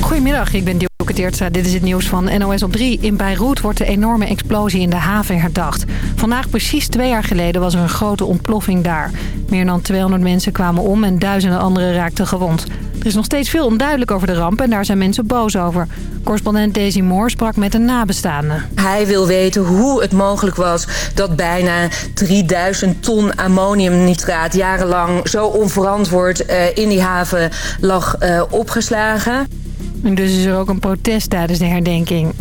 Goedemiddag, ik ben Dielke Teertstra. Dit is het nieuws van NOS op 3. In Beirut wordt de enorme explosie in de haven herdacht. Vandaag precies twee jaar geleden was er een grote ontploffing daar. Meer dan 200 mensen kwamen om en duizenden anderen raakten gewond. Er is nog steeds veel onduidelijk over de ramp en daar zijn mensen boos over. Correspondent Daisy Moore sprak met een nabestaande. Hij wil weten hoe het mogelijk was dat bijna 3000 ton ammoniumnitraat... jarenlang zo onverantwoord uh, in die haven lag uh, opgeslagen. En dus is er ook een protest tijdens de herdenking.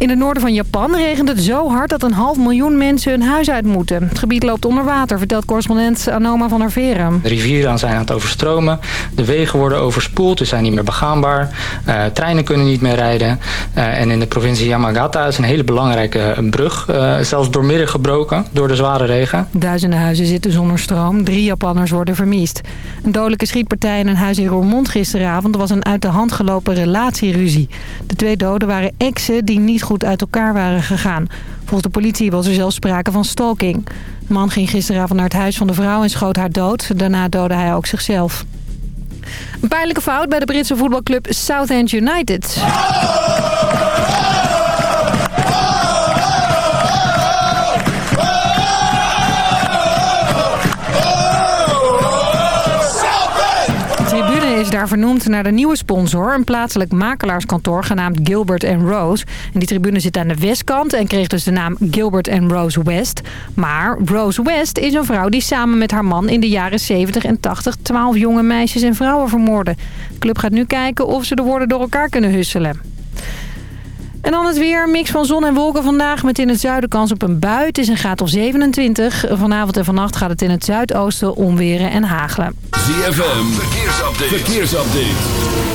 In het noorden van Japan regent het zo hard dat een half miljoen mensen hun huis uit moeten. Het gebied loopt onder water, vertelt correspondent Anoma van der Veren. De rivieren zijn aan het overstromen. De wegen worden overspoeld, dus zijn niet meer begaanbaar. Uh, treinen kunnen niet meer rijden. Uh, en in de provincie Yamagata is een hele belangrijke brug uh, zelfs doormidden gebroken door de zware regen. Duizenden huizen zitten zonder stroom. Drie Japanners worden vermist. Een dodelijke schietpartij in een huis in Roermond gisteravond was een uit de hand gelopen relatieruzie. De twee doden waren exen die niet goed uit elkaar waren gegaan. Volgens de politie was er zelfs sprake van stalking. De man ging gisteravond naar het huis van de vrouw en schoot haar dood. Daarna doodde hij ook zichzelf. Een pijnlijke fout bij de Britse voetbalclub Southend United. Vernoemd naar de nieuwe sponsor. Een plaatselijk makelaarskantoor genaamd Gilbert Rose. En die tribune zit aan de westkant en kreeg dus de naam Gilbert Rose West. Maar Rose West is een vrouw die samen met haar man in de jaren 70 en 80... 12 jonge meisjes en vrouwen vermoordde. De club gaat nu kijken of ze de woorden door elkaar kunnen husselen. En dan het weer. Mix van zon en wolken vandaag met in het zuiden kans op een bui. Het is een graad of 27. Vanavond en vannacht gaat het in het zuidoosten onweren en hagelen. ZFM, verkeersupdate. verkeersupdate.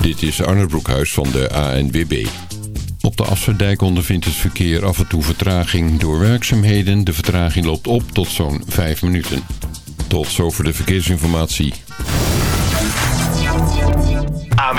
Dit is Arne Broekhuis van de ANWB. Op de Afsluitdijk ondervindt het verkeer af en toe vertraging door werkzaamheden. De vertraging loopt op tot zo'n 5 minuten. Tot zover de verkeersinformatie.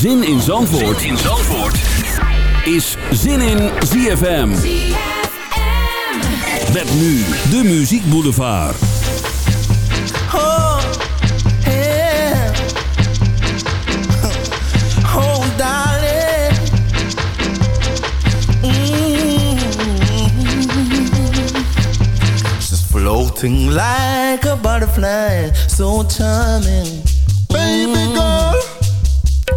Zin in Zandvoort, zin in Zandvoort. is Zin in ZFM. Met nu de Muziek Boulevard. Oh, yeah. oh darling. Mm. She's floating like a butterfly, so charming. Baby girl.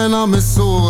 fire in my soul.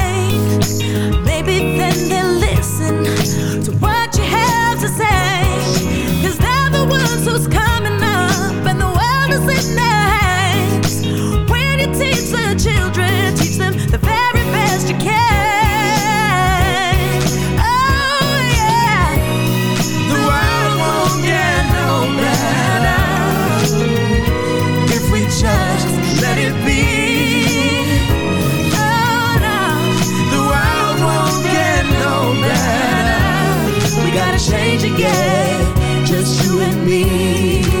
the children, teach them the very best you can. Oh yeah, the world won't get no better if we just let it be. Oh, better. We gotta change again, just you and me.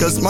Shakers. My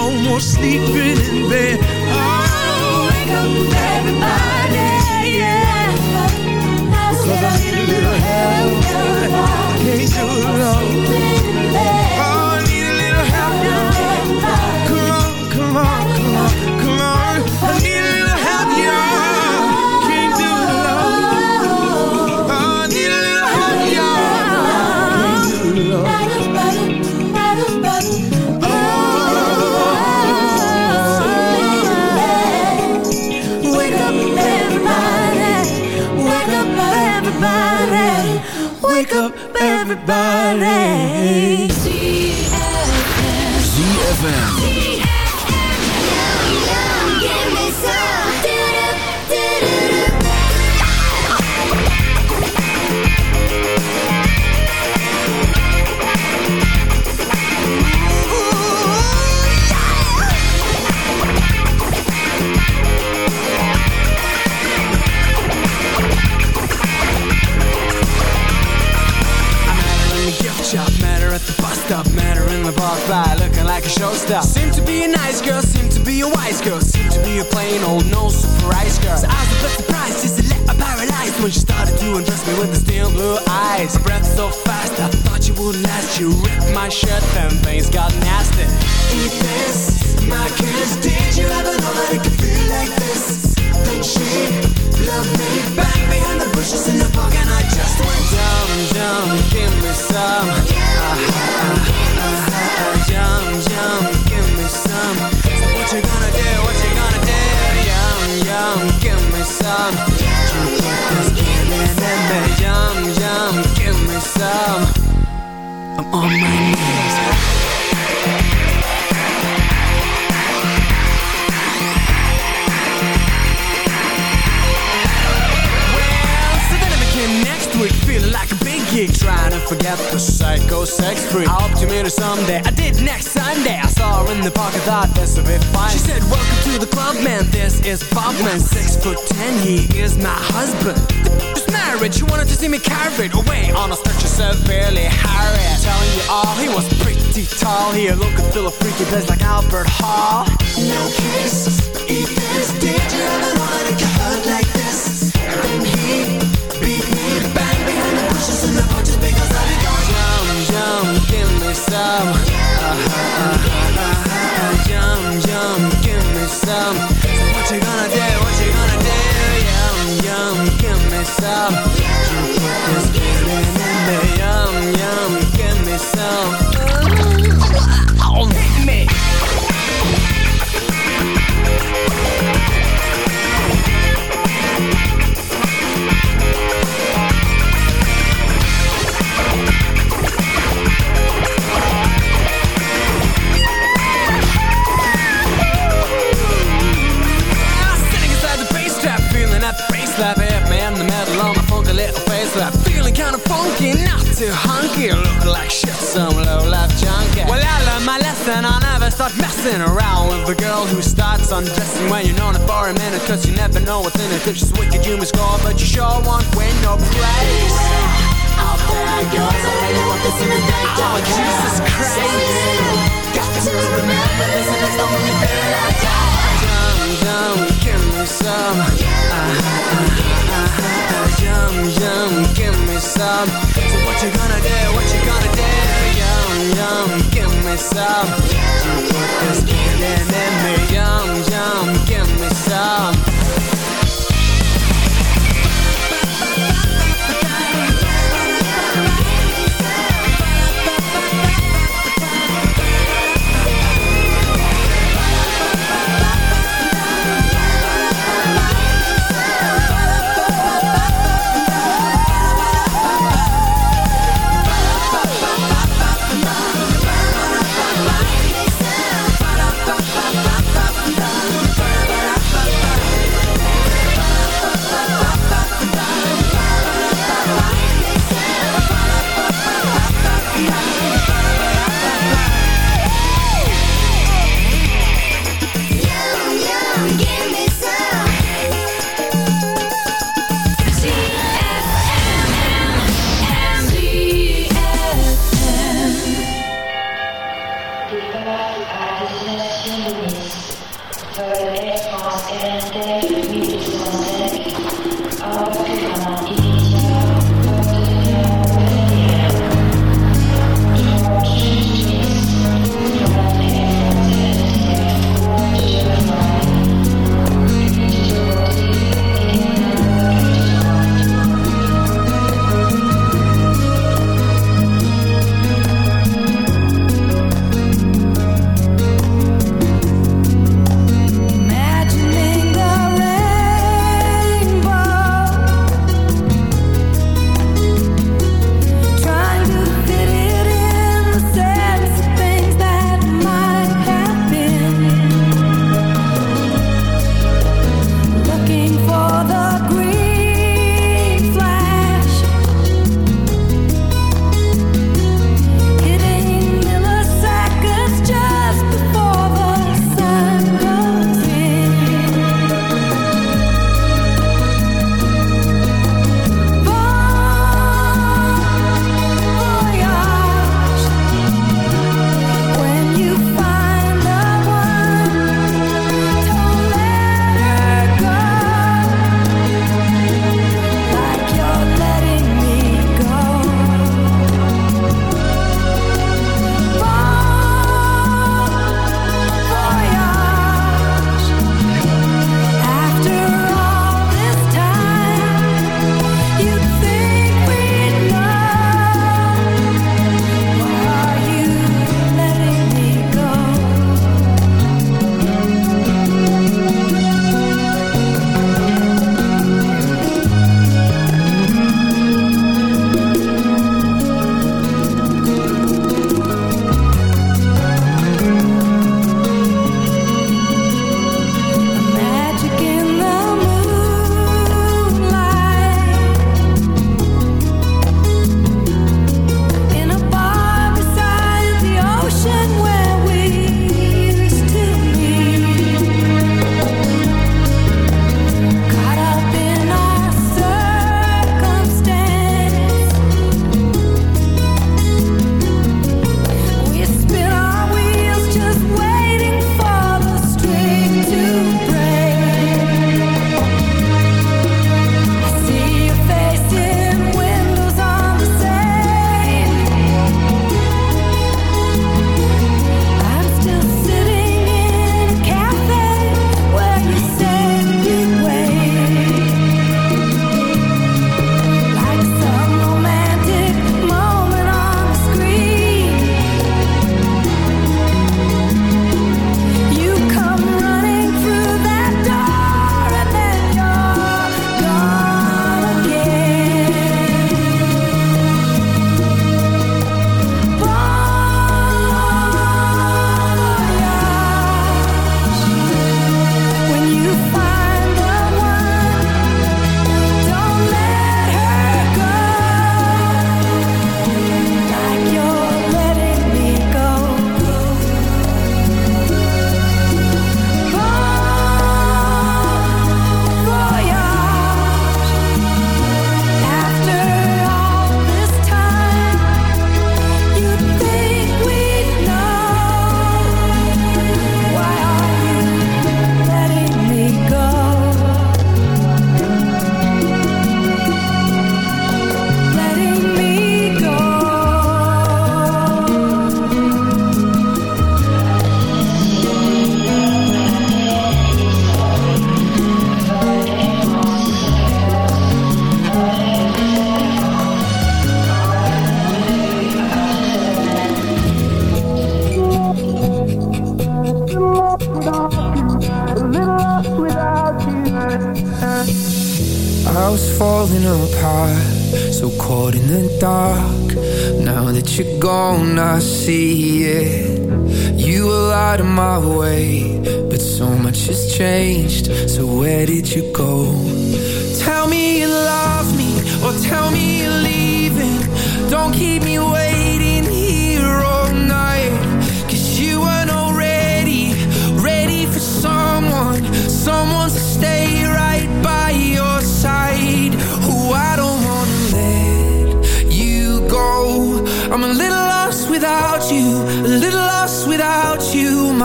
No more sleeping in bed. Oh, wake up, everybody. Yeah. Cause I need a little help. Can't do it alone. Thought this would be fine. She said, "Welcome to the club, man. This is Bob, man. Six foot ten. He is my husband." Just married. She wanted to see me carried away on a stretcher severely harried. Telling you all, he was pretty tall. He looked and feel a freaky place like Albert Hall. No kisses, eat this. Did you ever it could hurt like this? Then he beat me bang behind the bushes in the just because I did going Yum, yum, give me some uh, uh, give me some You put this feeling in me Yum, yum, too hunky, looking like shit, some low life junkie. Well, I learned my lesson, I'll never start messing around with the girl who starts undressing when you're known it for a minute, cause you never know what's in it. Cause she's wicked, you must score, but you sure won't win no praise. Out there goes, I really want this in the day. Oh, Jesus Christ. Got to remember this, and it's the only thing I got. Yum, give me some. Uh, uh, uh, uh, yum, yum, give me some. So what you gonna do? What you gonna do? Yum, yum, give me some. You put this feeling in me. Yum, yum, give me some.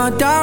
my diary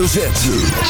hoofdletter Z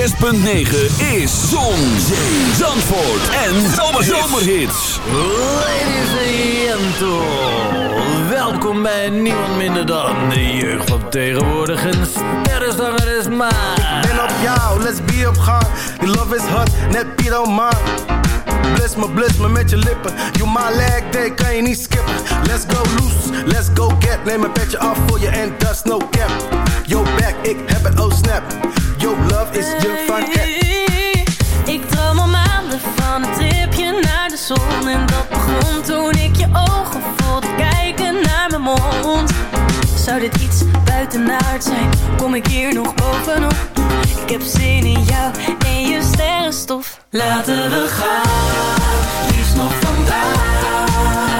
106.9 is Zon, Zee, Zandvoort en Zomerhits. Ladies and gentlemen, welkom bij niemand minder dan de jeugd van tegenwoordig. Een sterrenzanger is maar. Ben op jou, let's be op gang. Die love is hot, net Piet man. Bless me, bless me met je lippen. You my leg day, kan je niet skippen. Let's go loose, let's go get. Neem een petje af voor je en is no cap. Yo back, ik heb het, oh snap. Love is je van Ik droom al maanden van een tripje naar de zon. En dat begon toen ik je ogen voelde kijken naar mijn mond. Zou dit iets buitenaard zijn, kom ik hier nog bovenop? Ik heb zin in jou en je sterrenstof. Laten we gaan, liefst nog vandaag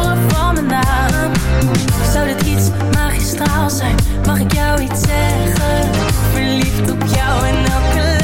Mag ik jou iets zeggen? Verliefd op jou en elke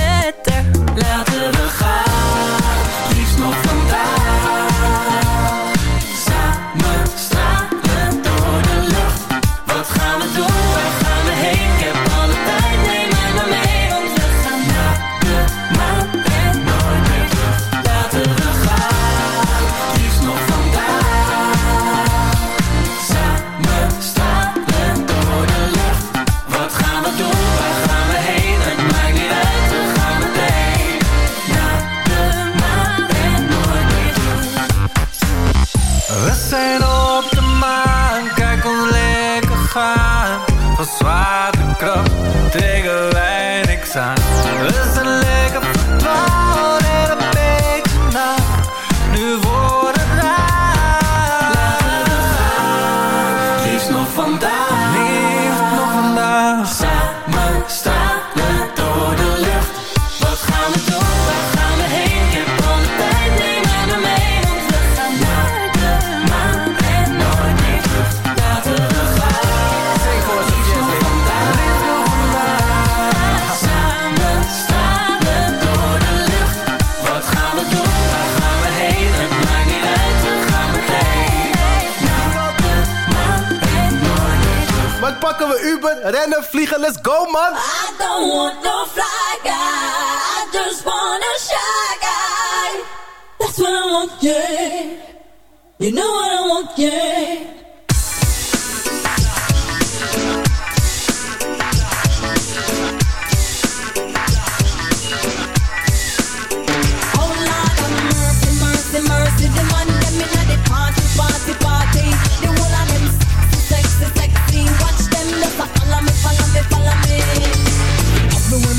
rennen, vliegen, let's go man. I don't want no fly guy. I just want a shy guy. That's what I want, yeah. You know what I want, yeah.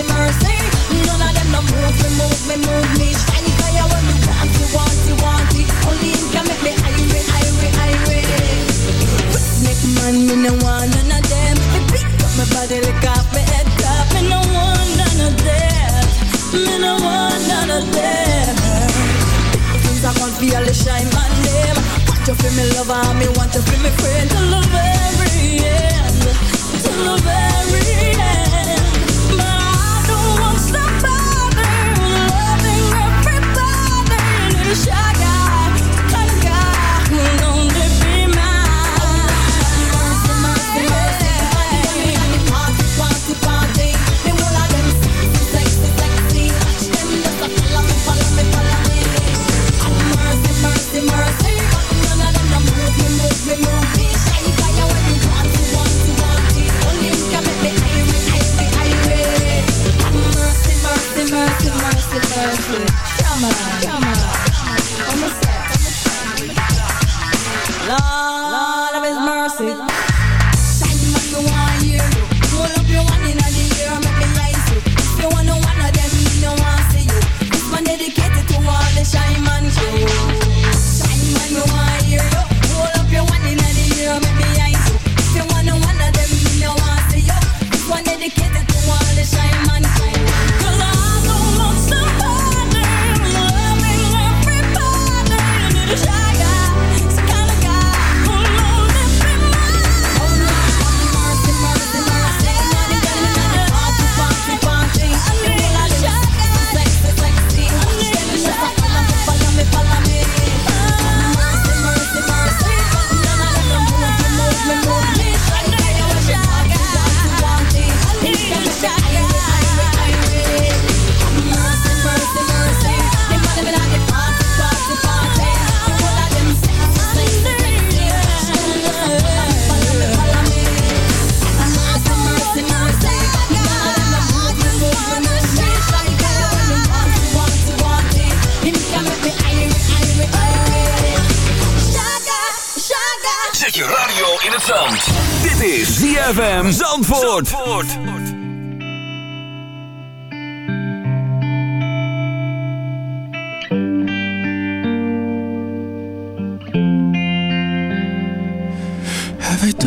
Mercy, mercy. None of them no move me, move me, move me. Shiny fire when me want you, want you, want it. Only him can make me irate, irate, irate. Make man, me no want none of them. Me pick up my body, lick off my head top. Me no want none of them. Me no want none of them. Things I want feel the shine my name. Want you feel me lover, me want you feel me friend till the very end, till the very end.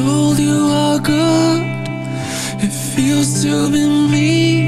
Told you how good. It feels to be me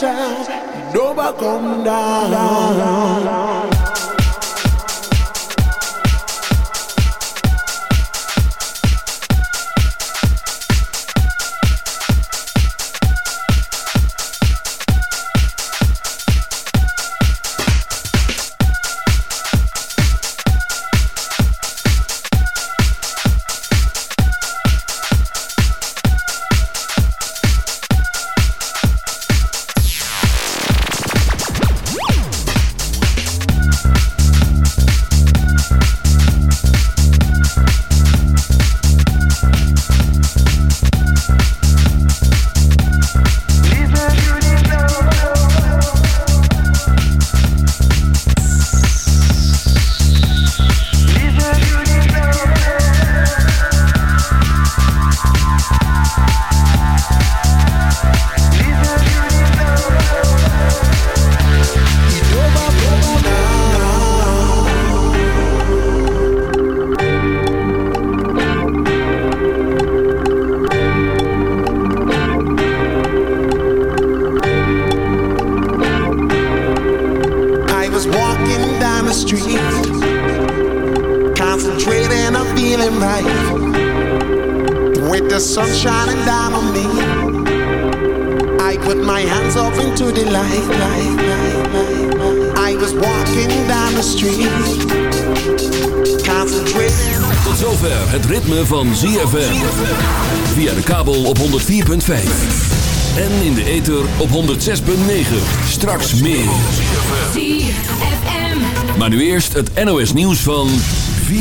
shine, never come down. Het NOS nieuws van 4